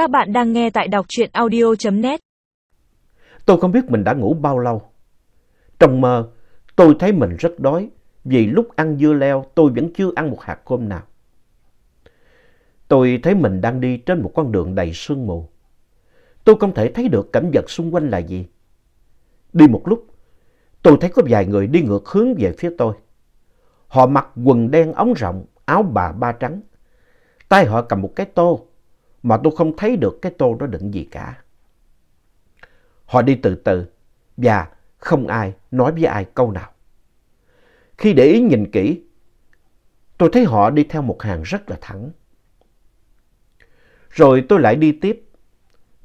Các bạn đang nghe tại đọc truyện audio.net. Tôi không biết mình đã ngủ bao lâu. Trong mơ, tôi thấy mình rất đói vì lúc ăn dưa leo tôi vẫn chưa ăn một hạt cơm nào. Tôi thấy mình đang đi trên một con đường đầy sương mù. Tôi không thể thấy được cảnh vật xung quanh là gì. Đi một lúc, tôi thấy có vài người đi ngược hướng về phía tôi. Họ mặc quần đen ống rộng, áo bà ba trắng. Tay họ cầm một cái tô, mà tôi không thấy được cái tô đó đựng gì cả. Họ đi từ từ, và không ai nói với ai câu nào. Khi để ý nhìn kỹ, tôi thấy họ đi theo một hàng rất là thẳng. Rồi tôi lại đi tiếp,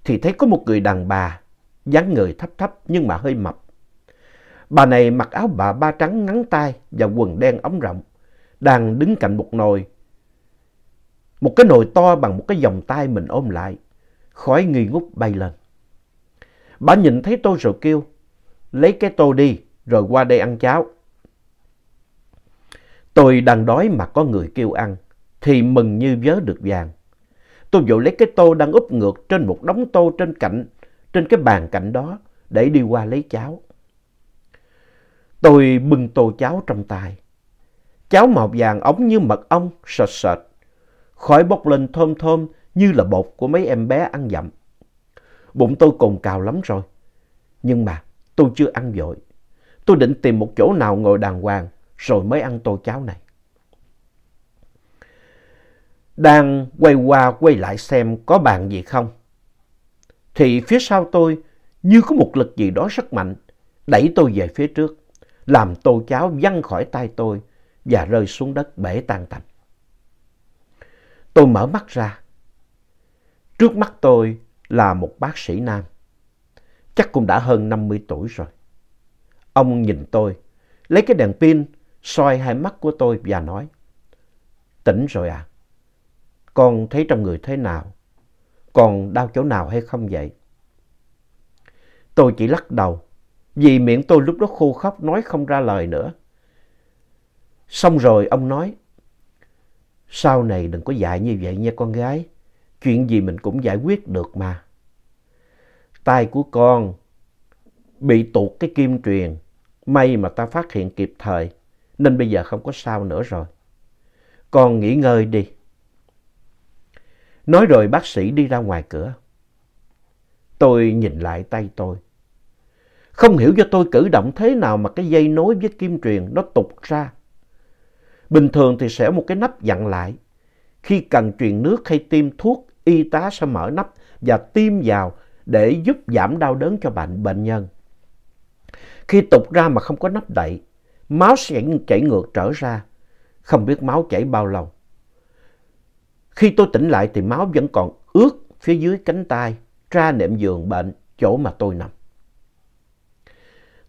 thì thấy có một người đàn bà, dáng người thấp thấp nhưng mà hơi mập. Bà này mặc áo bà ba trắng ngắn tay và quần đen ống rộng, đang đứng cạnh một nồi. Một cái nồi to bằng một cái vòng tay mình ôm lại, khói nghi ngút bay lên. Bà nhìn thấy tôi rồi kêu, lấy cái tô đi rồi qua đây ăn cháo. Tôi đang đói mà có người kêu ăn, thì mừng như vớ được vàng. Tôi vội lấy cái tô đang úp ngược trên một đống tô trên cạnh, trên cái bàn cạnh đó để đi qua lấy cháo. Tôi bưng tô cháo trong tay. Cháo màu vàng ống như mật ong, sệt sệt. Khói bốc lên thơm thơm như là bột của mấy em bé ăn dặm. Bụng tôi cồn cào lắm rồi. Nhưng mà tôi chưa ăn vội. Tôi định tìm một chỗ nào ngồi đàng hoàng rồi mới ăn tô cháo này. Đang quay qua quay lại xem có bàn gì không. Thì phía sau tôi như có một lực gì đó rất mạnh, đẩy tôi về phía trước, làm tô cháo văng khỏi tay tôi và rơi xuống đất bể tan tành. Tôi mở mắt ra. Trước mắt tôi là một bác sĩ nam. Chắc cũng đã hơn 50 tuổi rồi. Ông nhìn tôi, lấy cái đèn pin soi hai mắt của tôi và nói. Tỉnh rồi à? Con thấy trong người thế nào? Còn đau chỗ nào hay không vậy? Tôi chỉ lắc đầu vì miệng tôi lúc đó khô khóc nói không ra lời nữa. Xong rồi ông nói, sau này đừng có dạy như vậy nha con gái, chuyện gì mình cũng giải quyết được mà. tay của con bị tuột cái kim truyền, may mà ta phát hiện kịp thời, nên bây giờ không có sao nữa rồi. Con nghỉ ngơi đi. Nói rồi bác sĩ đi ra ngoài cửa. Tôi nhìn lại tay tôi. Không hiểu cho tôi cử động thế nào mà cái dây nối với kim truyền nó tụt ra. Bình thường thì sẽ một cái nắp dặn lại. Khi cần truyền nước hay tiêm thuốc, y tá sẽ mở nắp và tiêm vào để giúp giảm đau đớn cho bệnh bệnh nhân. Khi tục ra mà không có nắp đậy, máu sẽ chảy ngược trở ra. Không biết máu chảy bao lâu. Khi tôi tỉnh lại thì máu vẫn còn ướt phía dưới cánh tay, ra nệm giường bệnh, chỗ mà tôi nằm.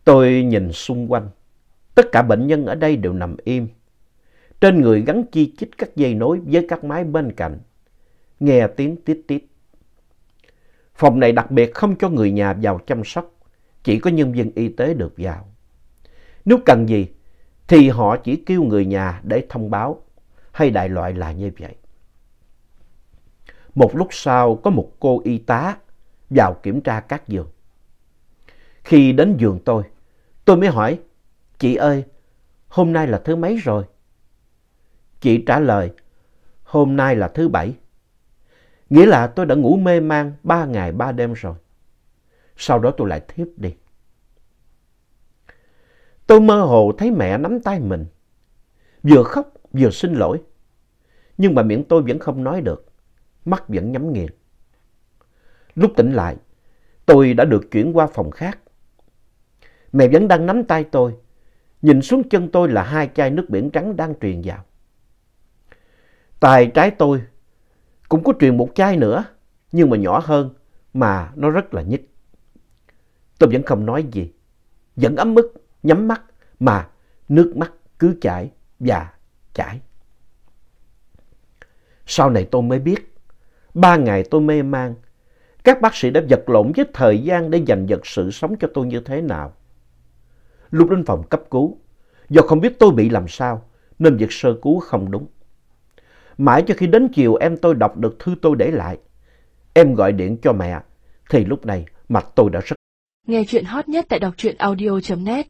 Tôi nhìn xung quanh. Tất cả bệnh nhân ở đây đều nằm im. Trên người gắn chi chít các dây nối với các máy bên cạnh. Nghe tiếng tít tít. Phòng này đặc biệt không cho người nhà vào chăm sóc. Chỉ có nhân viên y tế được vào. Nếu cần gì thì họ chỉ kêu người nhà để thông báo. Hay đại loại là như vậy. Một lúc sau có một cô y tá vào kiểm tra các giường. Khi đến giường tôi, Tôi mới hỏi, chị ơi, hôm nay là thứ mấy rồi? Chị trả lời, hôm nay là thứ bảy. Nghĩa là tôi đã ngủ mê man ba ngày ba đêm rồi. Sau đó tôi lại thiếp đi. Tôi mơ hồ thấy mẹ nắm tay mình. Vừa khóc vừa xin lỗi. Nhưng mà miệng tôi vẫn không nói được. Mắt vẫn nhắm nghiền. Lúc tỉnh lại, tôi đã được chuyển qua phòng khác. Mẹ vẫn đang nắm tay tôi. Nhìn xuống chân tôi là hai chai nước biển trắng đang truyền vào. Tay trái tôi cũng có truyền một chai nữa, nhưng mà nhỏ hơn, mà nó rất là nhích. Tôi vẫn không nói gì. Vẫn ấm ức, nhắm mắt, mà nước mắt cứ chảy và chảy. Sau này tôi mới biết, ba ngày tôi mê man, các bác sĩ đã vật lộn với thời gian để giành giật sự sống cho tôi như thế nào. Lúc đến phòng cấp cứu, do không biết tôi bị làm sao nên việc sơ cứu không đúng. Mãi cho khi đến chiều em tôi đọc được thư tôi để lại. Em gọi điện cho mẹ, thì lúc này mặt tôi đã rất Nghe chuyện hot nhất tại đọc truyện audio.net